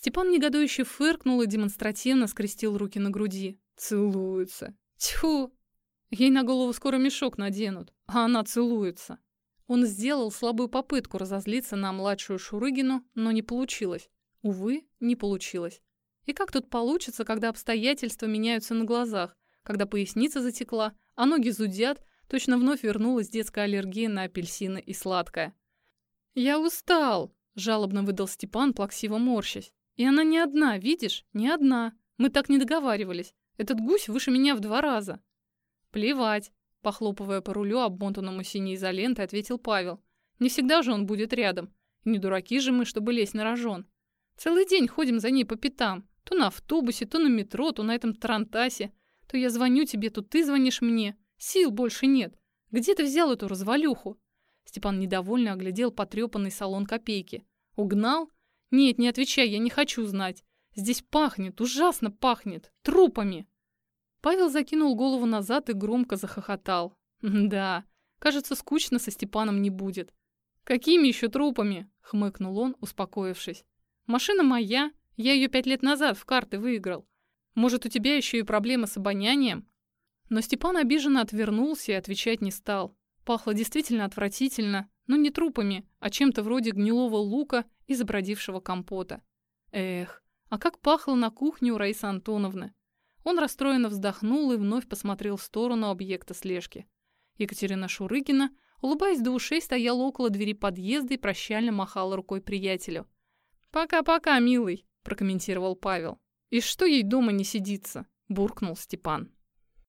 Степан негодующе фыркнул и демонстративно скрестил руки на груди. Целуются. Тьфу! Ей на голову скоро мешок наденут, а она целуется. Он сделал слабую попытку разозлиться на младшую Шурыгину, но не получилось. Увы, не получилось. И как тут получится, когда обстоятельства меняются на глазах, когда поясница затекла, а ноги зудят, точно вновь вернулась детская аллергия на апельсины и сладкое. «Я устал!» – жалобно выдал Степан, плаксиво морщась. «И она не одна, видишь? Не одна. Мы так не договаривались. Этот гусь выше меня в два раза». «Плевать», – похлопывая по рулю, обмотанному синей изолентой, ответил Павел. «Не всегда же он будет рядом. Не дураки же мы, чтобы лезть на рожон. Целый день ходим за ней по пятам. То на автобусе, то на метро, то на этом тарантасе. То я звоню тебе, то ты звонишь мне. Сил больше нет. Где ты взял эту развалюху?» Степан недовольно оглядел потрепанный салон копейки. «Угнал? Нет, не отвечай, я не хочу знать. Здесь пахнет, ужасно пахнет. Трупами!» Павел закинул голову назад и громко захохотал. «Да, кажется, скучно со Степаном не будет». «Какими еще трупами?» — хмыкнул он, успокоившись. «Машина моя, я ее пять лет назад в карты выиграл. Может, у тебя еще и проблемы с обонянием?» Но Степан обиженно отвернулся и отвечать не стал. Пахло действительно отвратительно, но не трупами, а чем-то вроде гнилого лука и забродившего компота. Эх, а как пахло на кухне у Раисы Антоновны. Он расстроенно вздохнул и вновь посмотрел в сторону объекта слежки. Екатерина Шурыгина, улыбаясь до ушей, стояла около двери подъезда и прощально махала рукой приятелю. «Пока-пока, милый», — прокомментировал Павел. «И что ей дома не сидится?» — буркнул Степан.